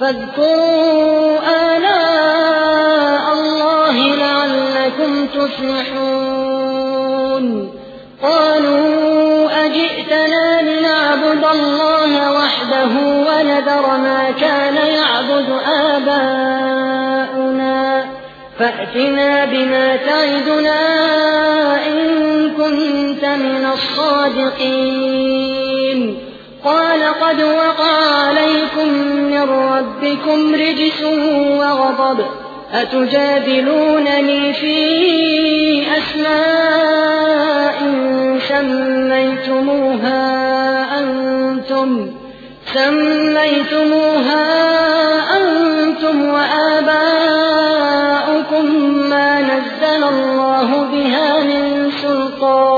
فاذكروا آلاء الله لعلكم تفلحون. قالوا أجئتنا لنعبد الله وحده ونذر ما كان يعبد آباؤنا. فأتنا بما تعدنا إن كنت من الصادقين. قال قد وقع عليكم من ربكم رجس وغضب. أتجادلونني في أسماء سميتموها أنتم. سميتموها أنتم وآباؤكم ما نزل الله بها من سلطان.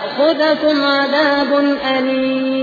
فيأخذكم عذاب أليم.